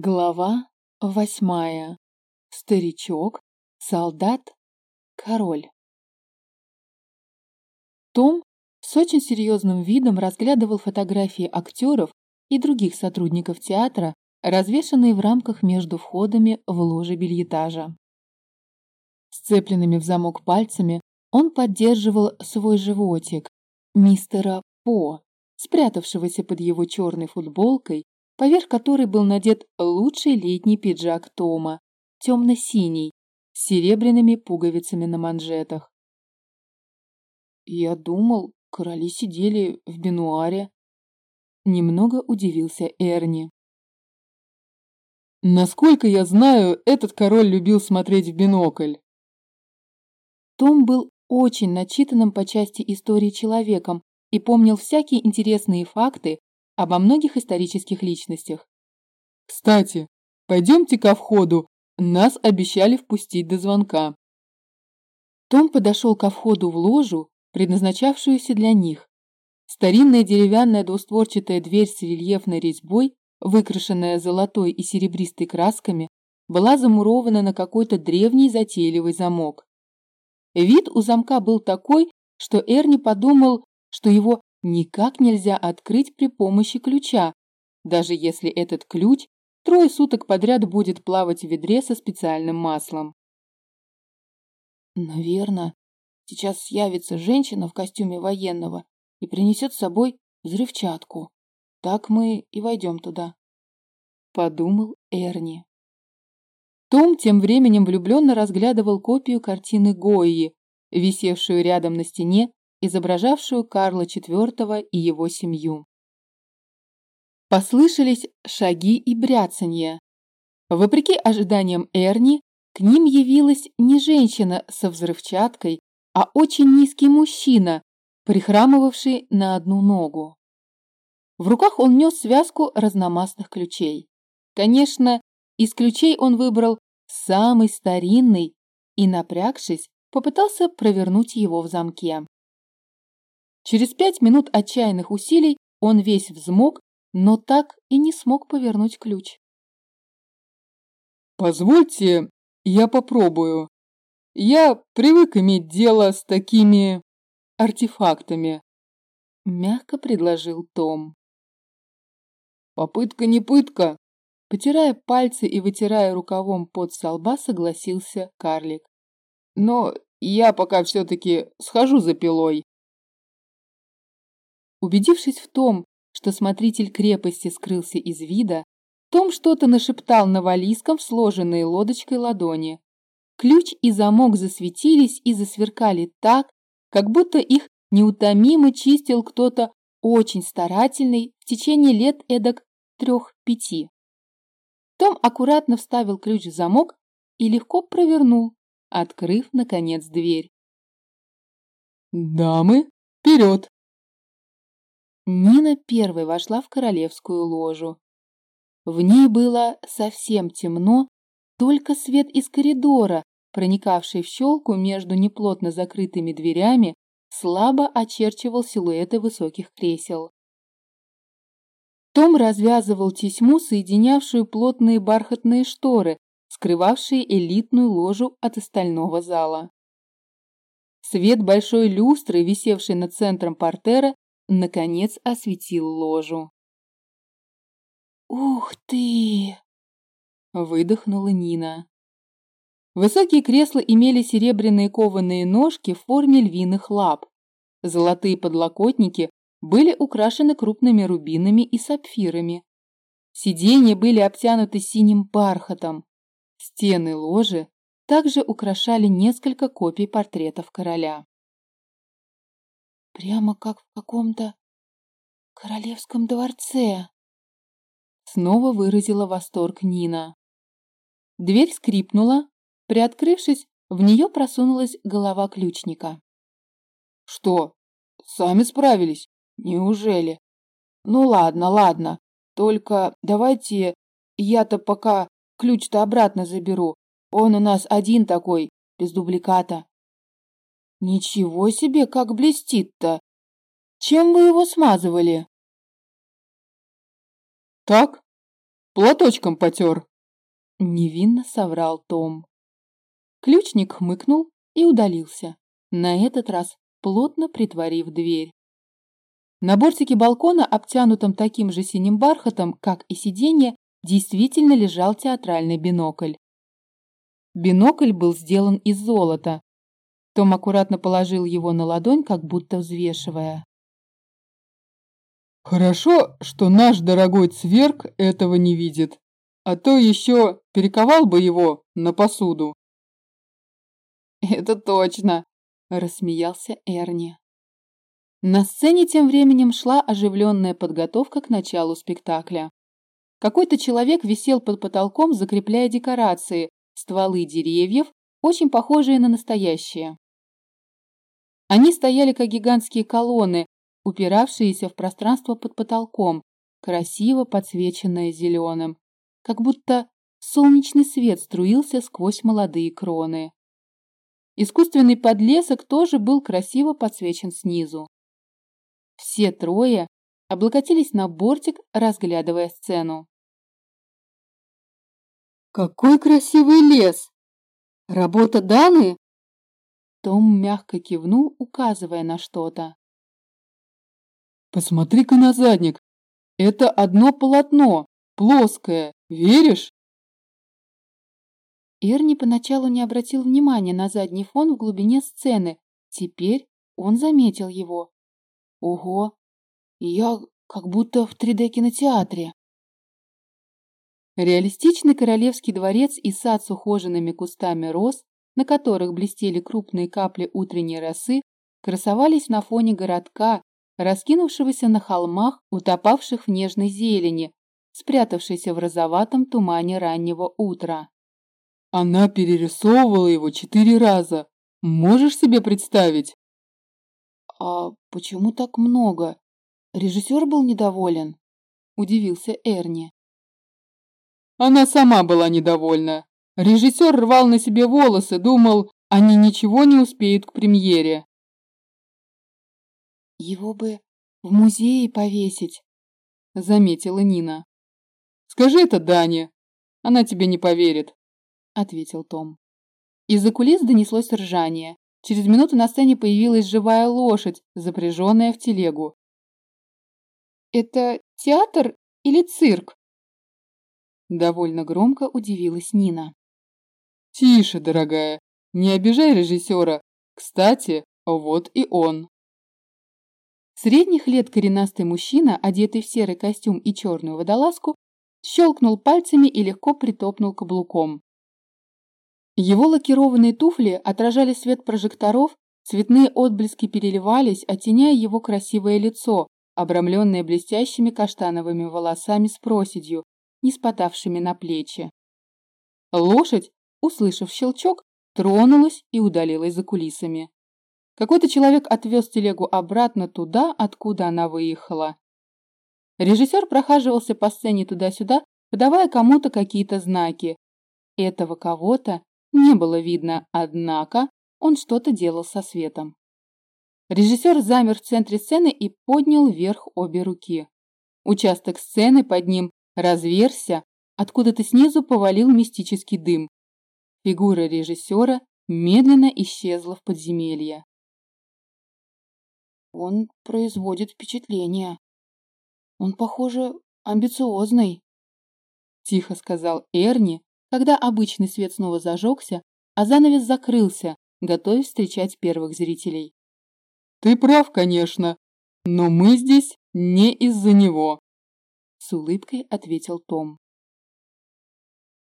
Глава восьмая. Старичок, солдат, король. Том с очень серьезным видом разглядывал фотографии актеров и других сотрудников театра, развешанные в рамках между входами в ложе бельетажа. Сцепленными в замок пальцами он поддерживал свой животик, мистера По, спрятавшегося под его черной футболкой поверх которой был надет лучший летний пиджак Тома, темно-синий, с серебряными пуговицами на манжетах. «Я думал, короли сидели в бенуаре», — немного удивился Эрни. «Насколько я знаю, этот король любил смотреть в бинокль». Том был очень начитанным по части истории человеком и помнил всякие интересные факты обо многих исторических личностях. «Кстати, пойдемте ко входу, нас обещали впустить до звонка». Том подошел ко входу в ложу, предназначавшуюся для них. Старинная деревянная двустворчатая дверь с рельефной резьбой, выкрашенная золотой и серебристой красками, была замурована на какой-то древний затейливый замок. Вид у замка был такой, что Эрни подумал, что его никак нельзя открыть при помощи ключа, даже если этот ключ трое суток подряд будет плавать в ведре со специальным маслом. Наверное, сейчас явится женщина в костюме военного и принесет с собой взрывчатку. Так мы и войдем туда. Подумал Эрни. Том тем временем влюбленно разглядывал копию картины Гои, висевшую рядом на стене изображавшую Карла IV и его семью. Послышались шаги и бряцанье. Вопреки ожиданиям Эрни, к ним явилась не женщина со взрывчаткой, а очень низкий мужчина, прихрамывавший на одну ногу. В руках он нес связку разномастных ключей. Конечно, из ключей он выбрал самый старинный и, напрягшись, попытался провернуть его в замке. Через пять минут отчаянных усилий он весь взмок, но так и не смог повернуть ключ. «Позвольте, я попробую. Я привык иметь дело с такими артефактами», — мягко предложил Том. «Попытка не пытка», — потирая пальцы и вытирая рукавом под со лба, согласился карлик. «Но я пока все-таки схожу за пилой». Убедившись в том, что смотритель крепости скрылся из вида, том что-то нашептал на валийском в сложенные лодочкой ладони. Ключ и замок засветились и засверкали так, как будто их неутомимо чистил кто-то очень старательный в течение лет эдак трех-пяти. Том аккуратно вставил ключ в замок и легко провернул, открыв, наконец, дверь. «Дамы, вперед!» Нина первой вошла в королевскую ложу. В ней было совсем темно, только свет из коридора, проникавший в щелку между неплотно закрытыми дверями, слабо очерчивал силуэты высоких кресел. Том развязывал тесьму, соединявшую плотные бархатные шторы, скрывавшие элитную ложу от остального зала. Свет большой люстры, висевшей над центром портера, наконец осветил ложу. «Ух ты!» – выдохнула Нина. Высокие кресла имели серебряные кованые ножки в форме львиных лап. Золотые подлокотники были украшены крупными рубинами и сапфирами. Сиденья были обтянуты синим бархатом. Стены ложи также украшали несколько копий портретов короля. Прямо как в каком-то королевском дворце. Снова выразила восторг Нина. Дверь скрипнула, приоткрывшись, в нее просунулась голова ключника. «Что, сами справились? Неужели? Ну ладно, ладно, только давайте я-то пока ключ-то обратно заберу. Он у нас один такой, без дубликата. Ничего себе, как блестит-то! Чем вы его смазывали? Так, платочком потер. Невинно соврал Том. Ключник хмыкнул и удалился, на этот раз плотно притворив дверь. На бортике балкона, обтянутом таким же синим бархатом, как и сиденье, действительно лежал театральный бинокль. Бинокль был сделан из золота. Том аккуратно положил его на ладонь, как будто взвешивая. «Хорошо, что наш дорогой цверк этого не видит, а то еще перековал бы его на посуду». «Это точно!» – рассмеялся Эрни. На сцене тем временем шла оживленная подготовка к началу спектакля. Какой-то человек висел под потолком, закрепляя декорации, стволы деревьев, очень похожие на настоящие. Они стояли как гигантские колонны, упиравшиеся в пространство под потолком, красиво подсвеченное зеленым, как будто солнечный свет струился сквозь молодые кроны. Искусственный подлесок тоже был красиво подсвечен снизу. Все трое облокотились на бортик, разглядывая сцену. «Какой красивый лес! Работа Даны?» Том мягко кивнул, указывая на что-то. «Посмотри-ка на задник! Это одно полотно, плоское, веришь?» Эрни поначалу не обратил внимания на задний фон в глубине сцены. Теперь он заметил его. Ого, я как будто в 3D-кинотеатре. Реалистичный королевский дворец и сад с ухоженными кустами роз, на которых блестели крупные капли утренней росы, красовались на фоне городка, раскинувшегося на холмах, утопавших в нежной зелени, спрятавшейся в розоватом тумане раннего утра. Она перерисовывала его четыре раза. Можешь себе представить? «А почему так много? Режиссер был недоволен?» – удивился Эрни. Она сама была недовольна. Режиссер рвал на себе волосы, думал, они ничего не успеют к премьере. «Его бы в музее повесить», – заметила Нина. «Скажи это Дане, она тебе не поверит», – ответил Том. Из-за кулис донеслось ржание. Через минуту на сцене появилась живая лошадь, запряженная в телегу. «Это театр или цирк?» Довольно громко удивилась Нина. «Тише, дорогая, не обижай режиссера. Кстати, вот и он». Средних лет коренастый мужчина, одетый в серый костюм и черную водолазку, щелкнул пальцами и легко притопнул каблуком. Его лакированные туфли отражали свет прожекторов, цветные отблески переливались, оттеняя его красивое лицо, обрамленное блестящими каштановыми волосами с проседью, не спадавшими на плечи. Лошадь, услышав щелчок, тронулась и удалилась за кулисами. Какой-то человек отвез телегу обратно туда, откуда она выехала. Режиссер прохаживался по сцене туда-сюда, подавая кому-то какие-то знаки. Этого кого-то не было видно, однако он что-то делал со светом. Режиссер замер в центре сцены и поднял вверх обе руки. Участок сцены под ним разверся, откуда-то снизу повалил мистический дым. Фигура режиссера медленно исчезла в подземелье. Он производит впечатление. Он, похоже, амбициозный, тихо сказал Эрни, когда обычный свет снова зажегся, а занавес закрылся, готовясь встречать первых зрителей. «Ты прав, конечно, но мы здесь не из-за него», — с улыбкой ответил Том.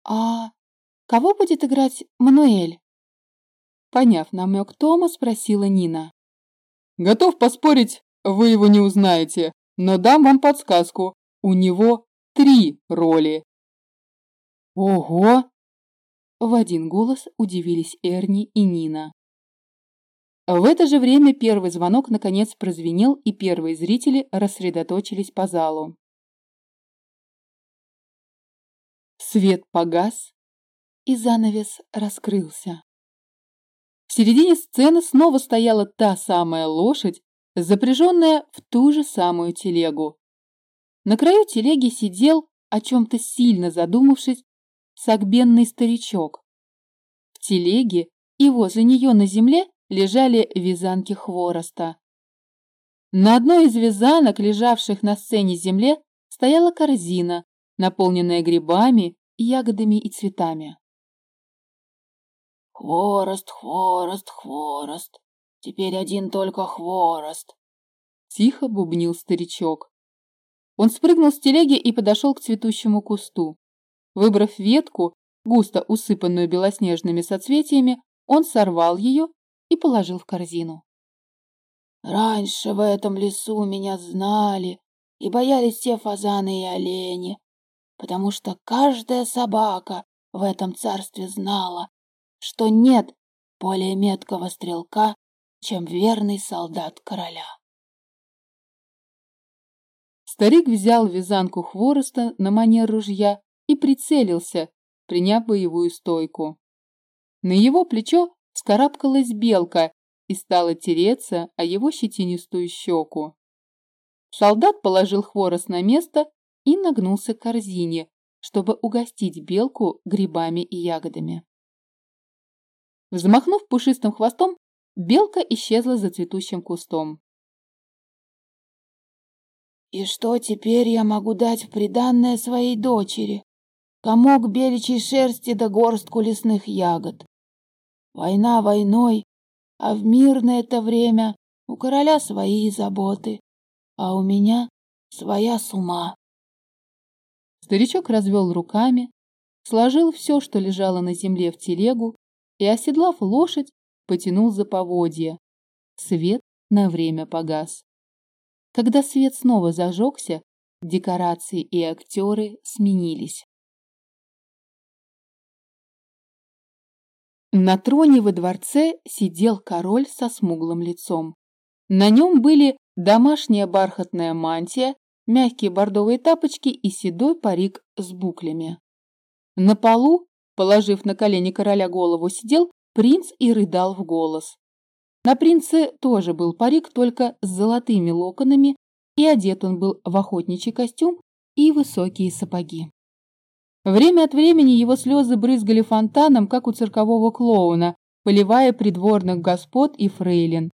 «А кого будет играть Мануэль?» Поняв намек Тома, спросила Нина. «Готов поспорить, вы его не узнаете, но дам вам подсказку. У него три роли. «Ого!» В один голос удивились Эрни и Нина. В это же время первый звонок наконец прозвенел, и первые зрители рассредоточились по залу. Свет погас, и занавес раскрылся. В середине сцены снова стояла та самая лошадь, запряженная в ту же самую телегу. На краю телеги сидел о чем-то сильно задумавшись, согбенный старичок. В телеге и возле нее на земле лежали вязанки хвороста. На одной из вязанок, лежавших на сцене земле, стояла корзина, наполненная грибами, ягодами и цветами. «Хворост, хворост, хворост, теперь один только хворост», — тихо бубнил старичок. Он спрыгнул с телеги и подошел к цветущему кусту. Выбрав ветку, густо усыпанную белоснежными соцветиями, он сорвал ее и положил в корзину. «Раньше в этом лесу меня знали и боялись все фазаны и олени, потому что каждая собака в этом царстве знала, что нет более меткого стрелка, чем верный солдат короля. Старик взял вязанку хвороста на манер ружья и прицелился, приняв боевую стойку. На его плечо вскарабкалась белка и стала тереться о его щетинистую щеку. Солдат положил хворост на место и нагнулся к корзине, чтобы угостить белку грибами и ягодами. Взмахнув пушистым хвостом, белка исчезла за цветущим кустом. «И что теперь я могу дать в приданное своей дочери? Комок беличьей шерсти да горстку лесных ягод. Война войной, а в мирное это время у короля свои заботы, а у меня своя сума». Старичок развел руками, сложил все, что лежало на земле в телегу, и, оседлав лошадь, потянул за поводья. Свет на время погас. Когда свет снова зажегся, декорации и актеры сменились. На троне во дворце сидел король со смуглым лицом. На нем были домашняя бархатная мантия, мягкие бордовые тапочки и седой парик с буклями. На полу Положив на колени короля голову, сидел принц и рыдал в голос. На принце тоже был парик, только с золотыми локонами, и одет он был в охотничий костюм и высокие сапоги. Время от времени его слезы брызгали фонтаном, как у циркового клоуна, поливая придворных господ и фрейлин.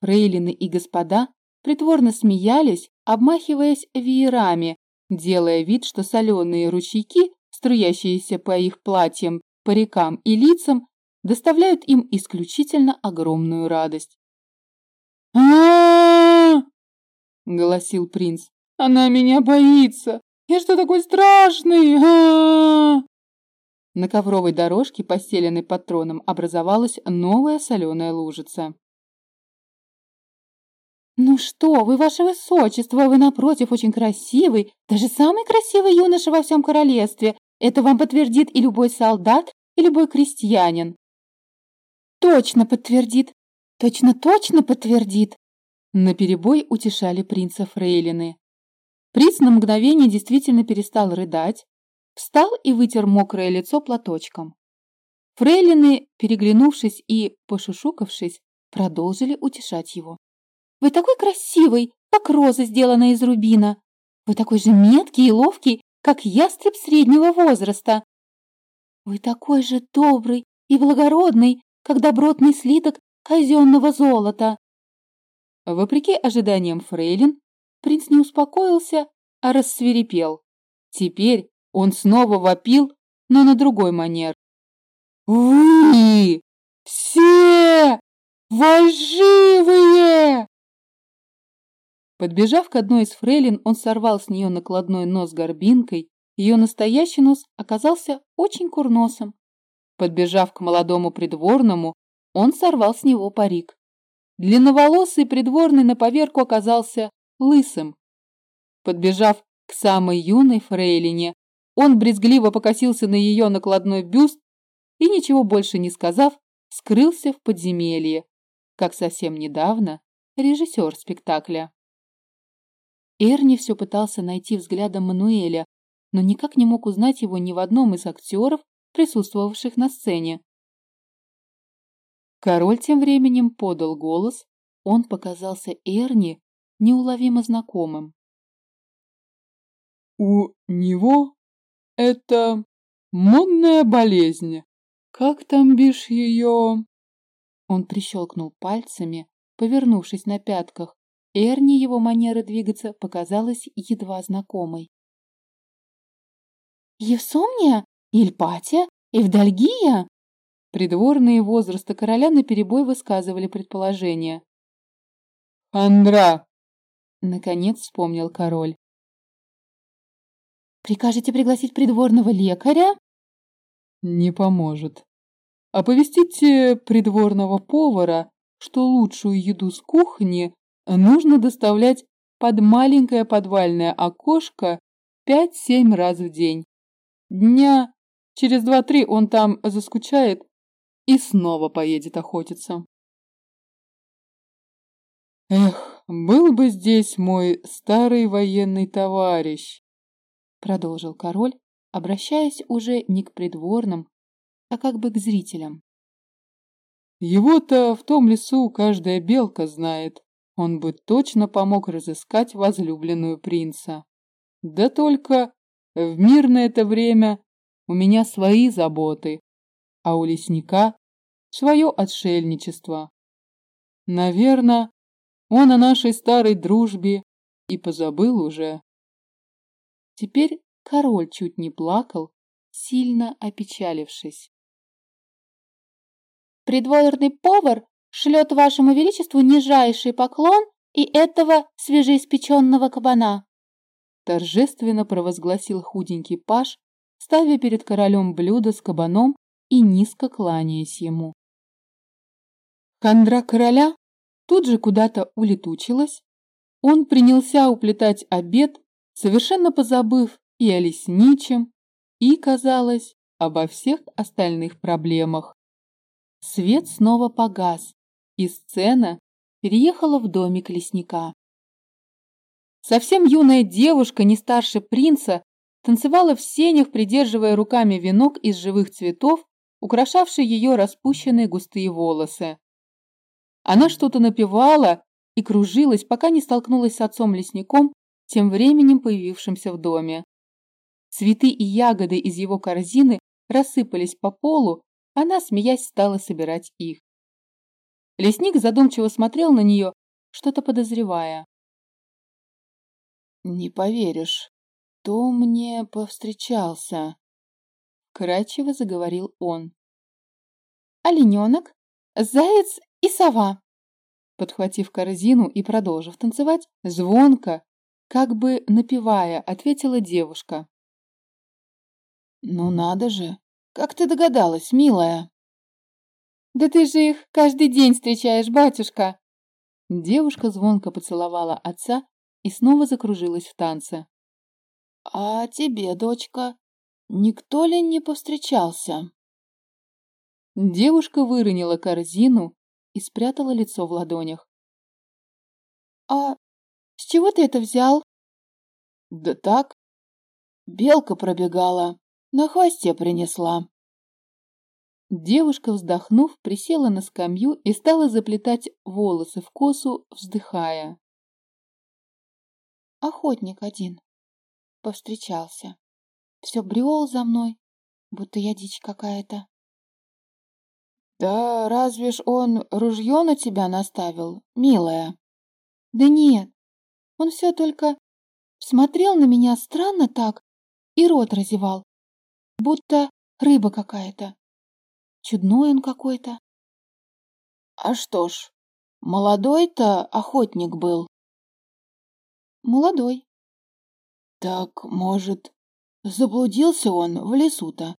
Фрейлины и господа притворно смеялись, обмахиваясь веерами, делая вид, что соленые ручейки струящиеся по их платьям, парикам и лицам, доставляют им исключительно огромную радость. а голосил принц. «Она меня боится! Я что такой страшный? а На ковровой дорожке, постеленной под троном, образовалась новая соленая лужица. «Ну что вы, ваше высочество, вы, напротив, очень красивый, даже самый красивый юноша во всем королевстве. Это вам подтвердит и любой солдат, и любой крестьянин. Точно подтвердит, точно-точно подтвердит. На перебой утешали принца Фрейлины. Принц на мгновение действительно перестал рыдать, встал и вытер мокрое лицо платочком. Фрейлины, переглянувшись и пошушукавшись, продолжили утешать его. «Вы такой красивый, как роза, сделанная из рубина! Вы такой же меткий и ловкий, как ястреб среднего возраста. Вы такой же добрый и благородный, как добротный слиток казенного золота. Вопреки ожиданиям Фрейлин, принц не успокоился, а рассверепел. Теперь он снова вопил, но на другой манер. «Вы все фальшивые!» Подбежав к одной из фрейлин, он сорвал с нее накладной нос горбинкой. Ее настоящий нос оказался очень курносом. Подбежав к молодому придворному, он сорвал с него парик. Длинноволосый придворный на поверку оказался лысым. Подбежав к самой юной фрейлине, он брезгливо покосился на ее накладной бюст и, ничего больше не сказав, скрылся в подземелье, как совсем недавно режиссер спектакля. Эрни все пытался найти взглядом Мануэля, но никак не мог узнать его ни в одном из актеров, присутствовавших на сцене. Король тем временем подал голос, он показался Эрни неуловимо знакомым. У него это модная болезнь. Как там бишь ее? Он прищелкнул пальцами, повернувшись на пятках. Эрни его манера двигаться показалась едва знакомой. «Евсомния? Ильпатия? Евдальгия?» Придворные возраста короля наперебой высказывали предположения. «Андра!» — наконец вспомнил король. «Прикажете пригласить придворного лекаря?» «Не поможет. Оповестите придворного повара, что лучшую еду с кухни нужно доставлять под маленькое подвальное окошко пять-семь раз в день. Дня через два-три он там заскучает и снова поедет охотиться. Эх, был бы здесь мой старый военный товарищ, продолжил король, обращаясь уже не к придворным, а как бы к зрителям. Его-то в том лесу каждая белка знает. Он бы точно помог разыскать возлюбленную принца. Да только в мирное это время у меня свои заботы, а у лесника свое отшельничество. Наверное, он о нашей старой дружбе и позабыл уже. Теперь король чуть не плакал, сильно опечалившись. Придворный повар шлет вашему величеству нижайший поклон и этого свежеиспеченного кабана торжественно провозгласил худенький паж, ставя перед королем блюдо с кабаном и низко кланяясь ему. Хандра короля тут же куда-то улетучилась. Он принялся уплетать обед, совершенно позабыв и о лесничем, и, казалось, обо всех остальных проблемах. Свет снова погас, и сцена переехала в домик лесника. Совсем юная девушка, не старше принца, танцевала в сенях, придерживая руками венок из живых цветов, украшавший ее распущенные густые волосы. Она что-то напевала и кружилась, пока не столкнулась с отцом-лесником, тем временем появившимся в доме. Цветы и ягоды из его корзины рассыпались по полу, она, смеясь, стала собирать их. Лесник задумчиво смотрел на нее, что-то подозревая. «Не поверишь, кто мне повстречался?» Кратчево заговорил он. «Олененок, заяц и сова!» Подхватив корзину и продолжив танцевать, звонко, как бы напевая, ответила девушка. «Ну надо же! Как ты догадалась, милая?» «Да ты же их каждый день встречаешь, батюшка!» Девушка звонко поцеловала отца и снова закружилась в танце. «А тебе, дочка, никто ли не повстречался?» Девушка выронила корзину и спрятала лицо в ладонях. «А с чего ты это взял?» «Да так. Белка пробегала, на хвосте принесла». Девушка, вздохнув, присела на скамью и стала заплетать волосы в косу, вздыхая охотник один. Повстречался. Все брел за мной, будто я дичь какая-то. Да разве ж он ружье на тебя наставил, милая? Да нет, он все только смотрел на меня странно так и рот разевал, будто рыба какая-то. Чудной он какой-то. А что ж, молодой-то охотник был. Молодой. Так, может, заблудился он в лесу-то?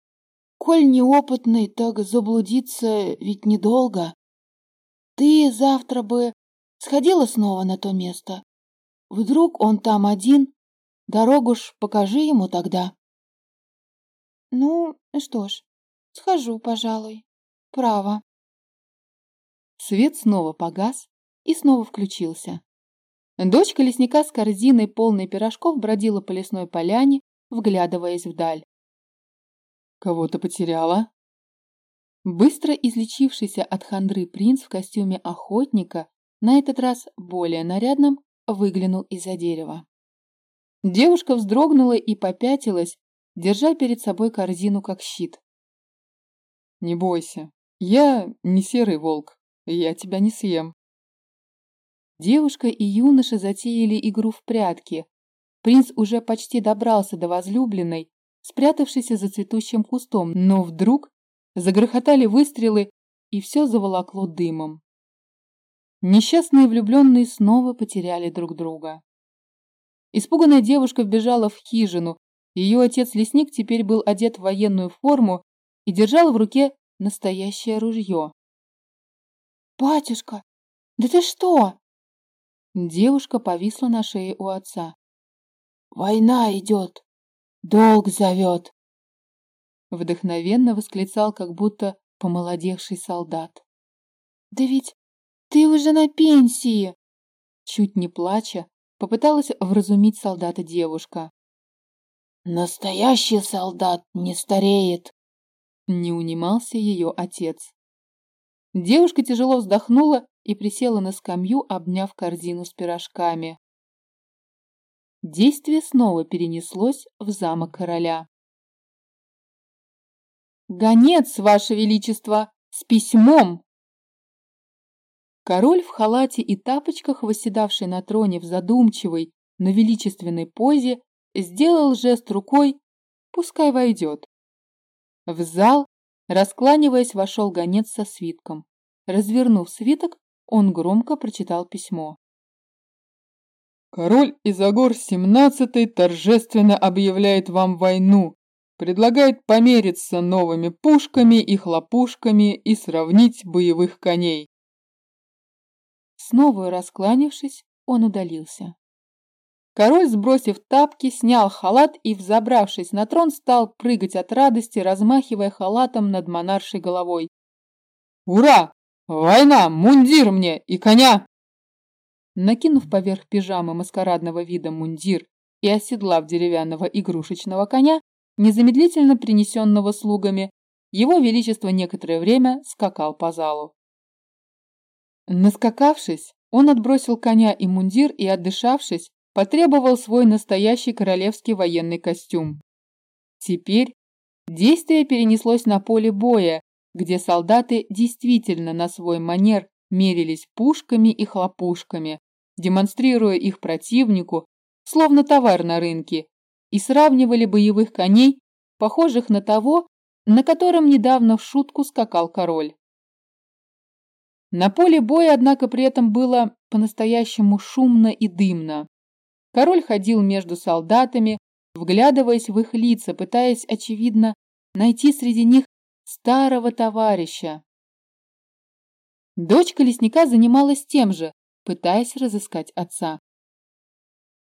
Коль неопытный, так заблудиться ведь недолго. Ты завтра бы сходила снова на то место. Вдруг он там один, дорогу ж покажи ему тогда. Ну, что ж, схожу, пожалуй. Право. Свет снова погас и снова включился. Дочка лесника с корзиной, полной пирожков, бродила по лесной поляне, вглядываясь вдаль. «Кого-то потеряла?» Быстро излечившийся от хандры принц в костюме охотника, на этот раз более нарядном, выглянул из-за дерева. Девушка вздрогнула и попятилась, держа перед собой корзину как щит. «Не бойся, я не серый волк, я тебя не съем». Девушка и юноша затеяли игру в прятки. Принц уже почти добрался до возлюбленной, спрятавшейся за цветущим кустом, но вдруг загрохотали выстрелы, и все заволокло дымом. Несчастные влюбленные снова потеряли друг друга. Испуганная девушка вбежала в хижину. Ее отец-лесник теперь был одет в военную форму и держал в руке настоящее ружье. «Батюшка, да ты что?» Девушка повисла на шее у отца. «Война идет, долг зовет!» Вдохновенно восклицал, как будто помолодевший солдат. «Да ведь ты уже на пенсии!» Чуть не плача, попыталась вразумить солдата девушка. «Настоящий солдат не стареет!» Не унимался ее отец. Девушка тяжело вздохнула и присела на скамью, обняв корзину с пирожками. Действие снова перенеслось в замок короля. «Гонец, ваше величество, с письмом!» Король в халате и тапочках, восседавший на троне в задумчивой, но величественной позе, сделал жест рукой «пускай войдет». В зал, раскланиваясь, вошел гонец со свитком. Развернув свиток, он громко прочитал письмо. Король Изагор XVII торжественно объявляет вам войну, предлагает помериться новыми пушками и хлопушками и сравнить боевых коней. Снова раскланившись, он удалился. Король, сбросив тапки, снял халат и, взобравшись на трон, стал прыгать от радости, размахивая халатом над монаршей головой. «Ура! Война! Мундир мне и коня!» Накинув поверх пижамы маскарадного вида мундир и оседлав деревянного игрушечного коня, незамедлительно принесенного слугами, его величество некоторое время скакал по залу. Наскакавшись, он отбросил коня и мундир и, отдышавшись, потребовал свой настоящий королевский военный костюм. Теперь действие перенеслось на поле боя, где солдаты действительно на свой манер мерились пушками и хлопушками, демонстрируя их противнику, словно товар на рынке, и сравнивали боевых коней, похожих на того, на котором недавно в шутку скакал король. На поле боя, однако, при этом было по-настоящему шумно и дымно. Король ходил между солдатами, вглядываясь в их лица, пытаясь, очевидно, найти среди них старого товарища. Дочка лесника занималась тем же, пытаясь разыскать отца.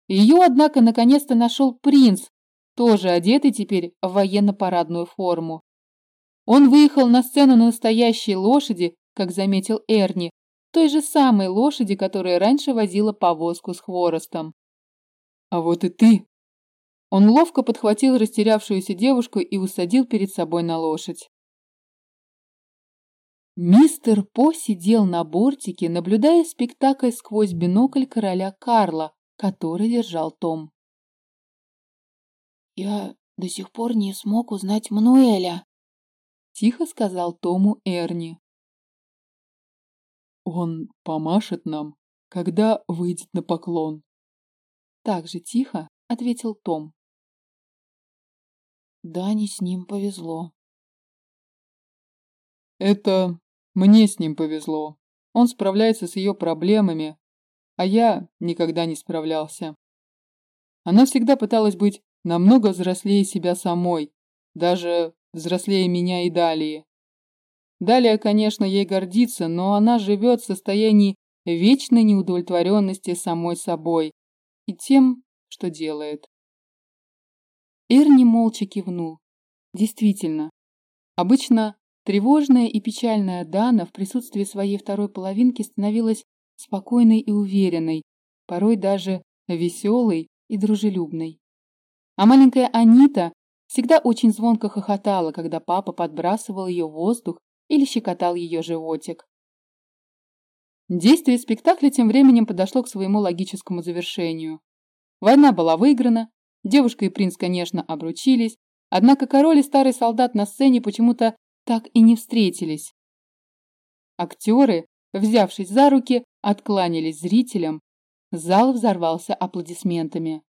Ее, однако, наконец-то нашел принц, тоже одетый теперь в военно-парадную форму. Он выехал на сцену на настоящей лошади, как заметил Эрни, той же самой лошади, которая раньше возила повозку с хворостом. «А вот и ты!» Он ловко подхватил растерявшуюся девушку и усадил перед собой на лошадь. Мистер По сидел на бортике, наблюдая спектакль сквозь бинокль короля Карла, который держал Том. «Я до сих пор не смог узнать Мануэля», — тихо сказал Тому Эрни. Он помашет нам, когда выйдет на поклон. Так же тихо ответил Том. Дани с ним повезло. Это мне с ним повезло. Он справляется с ее проблемами, а я никогда не справлялся. Она всегда пыталась быть намного взрослее себя самой, даже взрослее меня и Далии. Далее, конечно, ей гордится, но она живет в состоянии вечной неудовлетворенности самой собой и тем, что делает. Эрни молча кивнул. Действительно, обычно тревожная и печальная Дана в присутствии своей второй половинки становилась спокойной и уверенной, порой даже веселой и дружелюбной. А маленькая Анита всегда очень звонко хохотала, когда папа подбрасывал ее в воздух или щекотал ее животик. Действие спектакля тем временем подошло к своему логическому завершению. Война была выиграна, девушка и принц, конечно, обручились, однако король и старый солдат на сцене почему-то так и не встретились. Актеры, взявшись за руки, откланялись зрителям. Зал взорвался аплодисментами.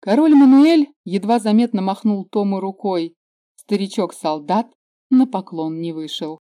Король Мануэль едва заметно махнул Тому рукой. Старичок-солдат на поклон не вышел.